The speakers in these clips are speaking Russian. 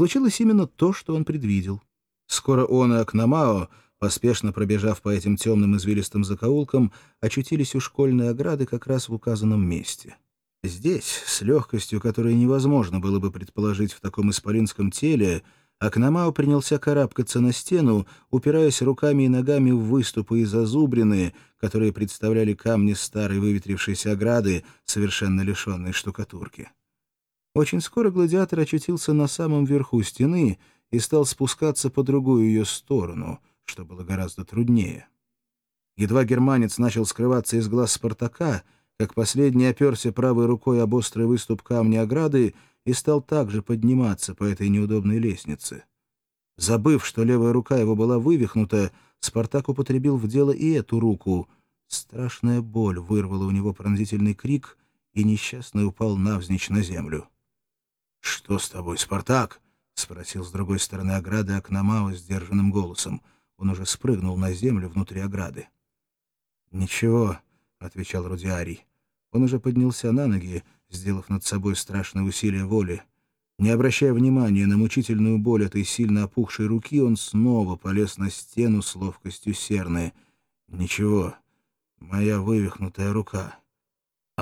случилось именно то, что он предвидел. Скоро он и Акномао, поспешно пробежав по этим темным извилистым закоулкам, очутились у школьной ограды как раз в указанном месте. Здесь, с легкостью, которую невозможно было бы предположить в таком исполинском теле, Акномао принялся карабкаться на стену, упираясь руками и ногами в выступы и зазубрины, которые представляли камни старой выветрившейся ограды, совершенно лишенной штукатурки. Очень скоро гладиатор очутился на самом верху стены и стал спускаться по другую ее сторону, что было гораздо труднее. Едва германец начал скрываться из глаз Спартака — как последний оперся правой рукой об острый выступ камня ограды и стал также подниматься по этой неудобной лестнице. Забыв, что левая рука его была вывихнута, Спартак употребил в дело и эту руку. Страшная боль вырвала у него пронзительный крик, и несчастный упал навзничь на землю. — Что с тобой, Спартак? — спросил с другой стороны ограды Акномао сдержанным голосом. Он уже спрыгнул на землю внутри ограды. — Ничего, — отвечал Рудиарий. Он уже поднялся на ноги, сделав над собой страшное усилие воли. Не обращая внимания на мучительную боль этой сильно опухшей руки, он снова полез на стену с ловкостью серны. «Ничего, моя вывихнутая рука».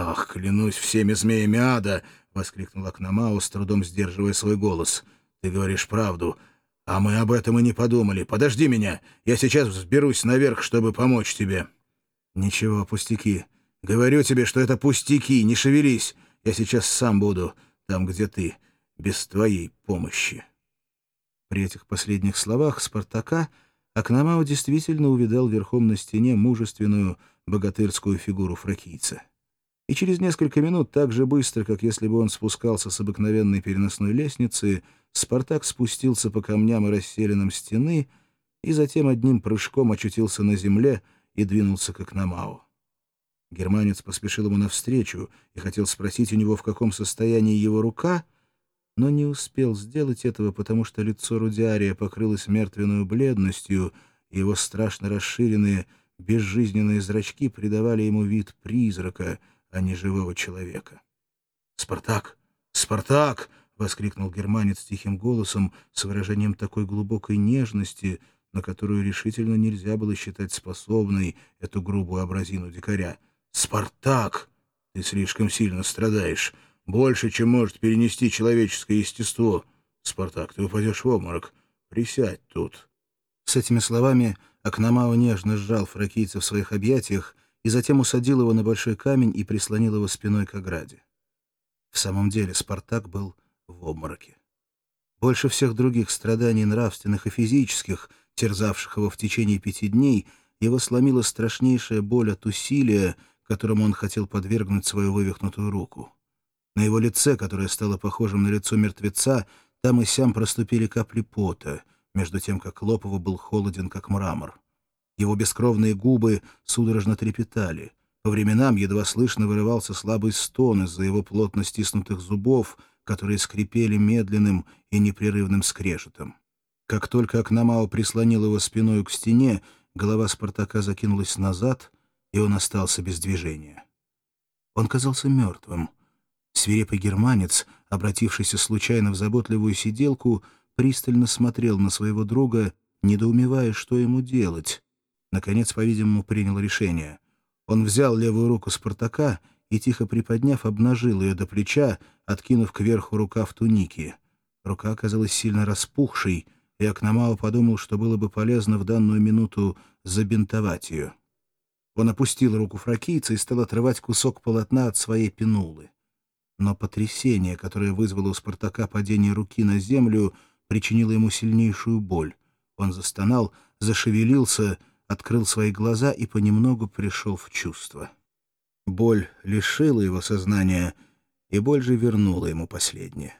«Ах, клянусь всеми змеями ада!» — воскликнул Акномау, с трудом сдерживая свой голос. «Ты говоришь правду, а мы об этом и не подумали. Подожди меня, я сейчас взберусь наверх, чтобы помочь тебе». «Ничего, пустяки». Говорю тебе, что это пустяки, не шевелись. Я сейчас сам буду там, где ты, без твоей помощи». При этих последних словах Спартака Акномау действительно увидал верхом на стене мужественную богатырскую фигуру фракийца. И через несколько минут, так же быстро, как если бы он спускался с обыкновенной переносной лестницы, Спартак спустился по камням и расселенным стены и затем одним прыжком очутился на земле и двинулся к Акномау. Германец поспешил ему навстречу и хотел спросить у него, в каком состоянии его рука, но не успел сделать этого, потому что лицо Рудиария покрылось мертвенную бледностью, и его страшно расширенные, безжизненные зрачки придавали ему вид призрака, а не живого человека. «Спартак! Спартак!» — воскликнул германец тихим голосом с выражением такой глубокой нежности, на которую решительно нельзя было считать способной эту грубую образину дикаря — «Спартак, ты слишком сильно страдаешь. Больше, чем может перенести человеческое естество. Спартак, ты упадешь в обморок. Присядь тут». С этими словами Акномао нежно сжал фракийца в своих объятиях и затем усадил его на большой камень и прислонил его спиной к ограде. В самом деле Спартак был в обмороке. Больше всех других страданий нравственных и физических, терзавших его в течение пяти дней, его сломила страшнейшая боль от усилия, которому он хотел подвергнуть свою вывихнутую руку. На его лице, которое стало похожим на лицо мертвеца, там и сям проступили капли пота, между тем, как его был холоден, как мрамор. Его бескровные губы судорожно трепетали. По временам едва слышно вырывался слабый стон из-за его плотно стиснутых зубов, которые скрипели медленным и непрерывным скрежетом. Как только Акномао прислонил его спиной к стене, голова Спартака закинулась назад — и он остался без движения. Он казался мертвым. Свирепый германец, обратившийся случайно в заботливую сиделку, пристально смотрел на своего друга, недоумевая, что ему делать. Наконец, по-видимому, принял решение. Он взял левую руку Спартака и, тихо приподняв, обнажил ее до плеча, откинув кверху рукав туники. Рука оказалась сильно распухшей, и Акномао подумал, что было бы полезно в данную минуту забинтовать ее. Он опустил руку фракийца и стал отрывать кусок полотна от своей пенулы. Но потрясение, которое вызвало у Спартака падение руки на землю, причинило ему сильнейшую боль. Он застонал, зашевелился, открыл свои глаза и понемногу пришел в чувство. Боль лишила его сознания, и боль же вернула ему последнее.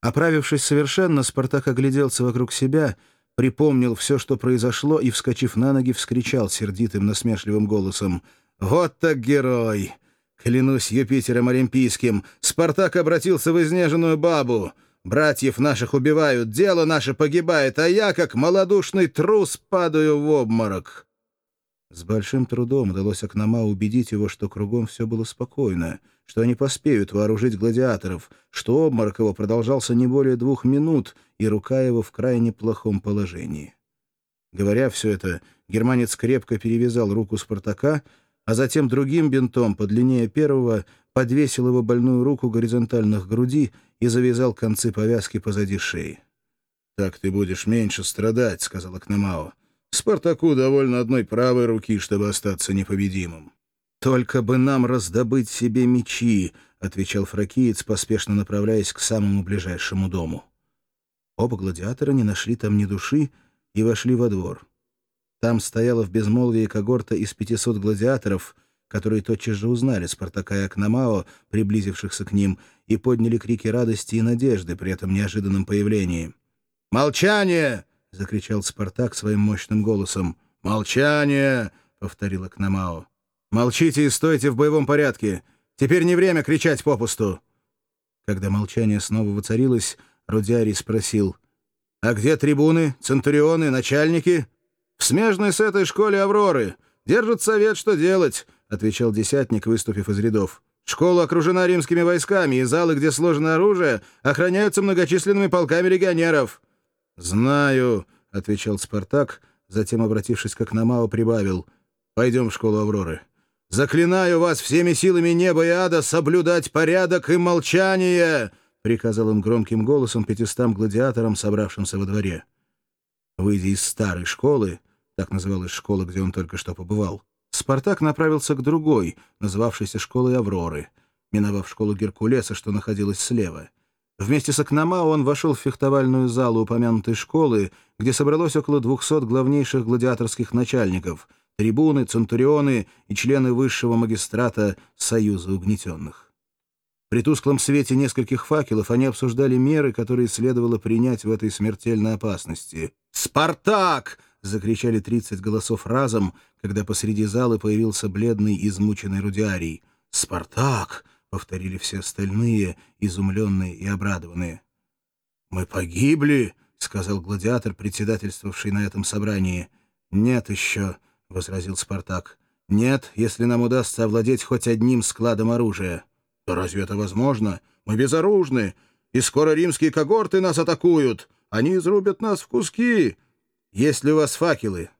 Оправившись совершенно, Спартак огляделся вокруг себя — припомнил все, что произошло, и, вскочив на ноги, вскричал сердитым насмешливым голосом. «Вот так герой! Клянусь Юпитером Олимпийским, Спартак обратился в изнеженную бабу! Братьев наших убивают, дело наше погибает, а я, как малодушный трус, падаю в обморок!» С большим трудом удалось Акнама убедить его, что кругом все было спокойно, что они поспеют вооружить гладиаторов, что обморок его продолжался не более двух минут, и рука его в крайне плохом положении. Говоря все это, германец крепко перевязал руку Спартака, а затем другим бинтом, подлиннее первого, подвесил его больную руку горизонтально к груди и завязал концы повязки позади шеи. «Так ты будешь меньше страдать», — сказал Акнемао. «Спартаку довольно одной правой руки, чтобы остаться непобедимым». «Только бы нам раздобыть себе мечи», — отвечал фракиец, поспешно направляясь к самому ближайшему дому. Оба гладиатора не нашли там ни души и вошли во двор. Там стояла в безмолвии когорта из 500 гладиаторов, которые тотчас же узнали Спартака и Акномао, приблизившихся к ним, и подняли крики радости и надежды при этом неожиданном появлении. «Молчание!» — закричал Спартак своим мощным голосом. «Молчание!» — повторил Акномао. «Молчите и стойте в боевом порядке! Теперь не время кричать попусту!» Когда молчание снова воцарилось, Рудиарий спросил. «А где трибуны, центурионы, начальники?» «В смежной с этой школе Авроры. Держат совет, что делать», — отвечал десятник, выступив из рядов. «Школа окружена римскими войсками, и залы, где сложено оружие, охраняются многочисленными полками легионеров». «Знаю», — отвечал Спартак, затем, обратившись к Акномао, прибавил. «Пойдем в школу Авроры. Заклинаю вас всеми силами неба и ада соблюдать порядок и молчание!» — приказал им громким голосом пятистам гладиаторам, собравшимся во дворе. Выйдя из старой школы, так называлась школа, где он только что побывал, Спартак направился к другой, называвшейся школой Авроры, миновав школу Геркулеса, что находилась слева — Вместе с Акнома он вошел в фехтовальную залу упомянутой школы, где собралось около 200 главнейших гладиаторских начальников, трибуны, центурионы и члены высшего магистрата Союза угнетенных. При тусклом свете нескольких факелов они обсуждали меры, которые следовало принять в этой смертельной опасности. «Спартак!» — закричали 30 голосов разом, когда посреди зала появился бледный, измученный Рудиарий. «Спартак!» повторили все остальные, изумленные и обрадованные. «Мы погибли», — сказал гладиатор, председательствовавший на этом собрании. «Нет еще», — возразил Спартак. «Нет, если нам удастся овладеть хоть одним складом оружия». «Да разве это возможно? Мы безоружны, и скоро римские когорты нас атакуют. Они изрубят нас в куски. Есть ли у вас факелы?»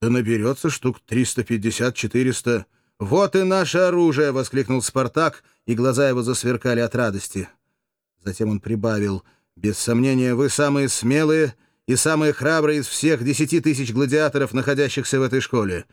«Да наберется штук триста пятьдесят-четыреста». «Вот и наше оружие!» — воскликнул Спартак, и глаза его засверкали от радости. Затем он прибавил. «Без сомнения, вы самые смелые и самые храбрые из всех десяти тысяч гладиаторов, находящихся в этой школе.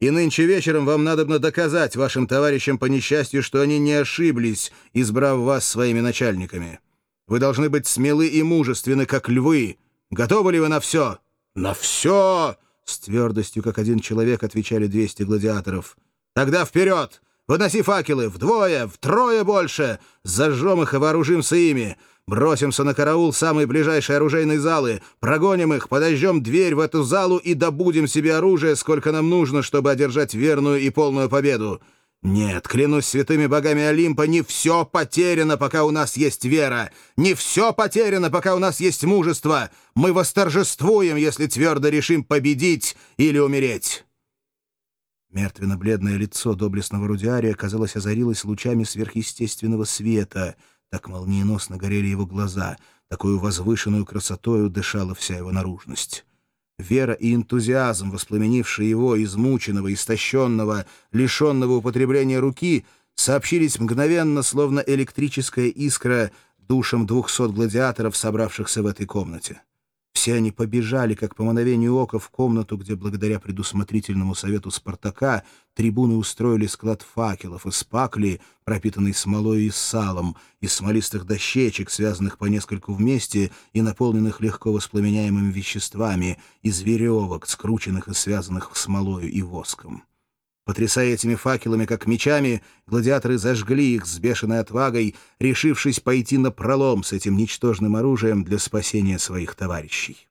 И нынче вечером вам надобно доказать вашим товарищам по несчастью, что они не ошиблись, избрав вас своими начальниками. Вы должны быть смелы и мужественны, как львы. Готовы ли вы на все?» «На все!» — с твердостью, как один человек, отвечали 200 гладиаторов. Тогда вперед! Выноси факелы! Вдвое, втрое больше! Зажжем их и вооружимся ими! Бросимся на караул самой ближайшей оружейной залы, прогоним их, подожжем дверь в эту залу и добудем себе оружие, сколько нам нужно, чтобы одержать верную и полную победу. Нет, клянусь святыми богами Олимпа, не все потеряно, пока у нас есть вера. Не все потеряно, пока у нас есть мужество. Мы восторжествуем, если твердо решим победить или умереть». Мертвенно-бледное лицо доблестного Рудиария, казалось, озарилось лучами сверхъестественного света. Так молниеносно горели его глаза, такую возвышенную красотою дышала вся его наружность. Вера и энтузиазм, воспламенившие его, измученного, истощенного, лишенного употребления руки, сообщились мгновенно, словно электрическая искра, душам двухсот гладиаторов, собравшихся в этой комнате. Все они побежали, как по мановению ока, в комнату, где, благодаря предусмотрительному совету Спартака, трибуны устроили склад факелов из пакли, пропитанной смолой и салом, из смолистых дощечек, связанных по нескольку вместе и наполненных легко воспламеняемыми веществами, из веревок, скрученных и связанных смолою и воском. Потрясая этими факелами, как мечами, гладиаторы зажгли их с бешеной отвагой, решившись пойти на пролом с этим ничтожным оружием для спасения своих товарищей.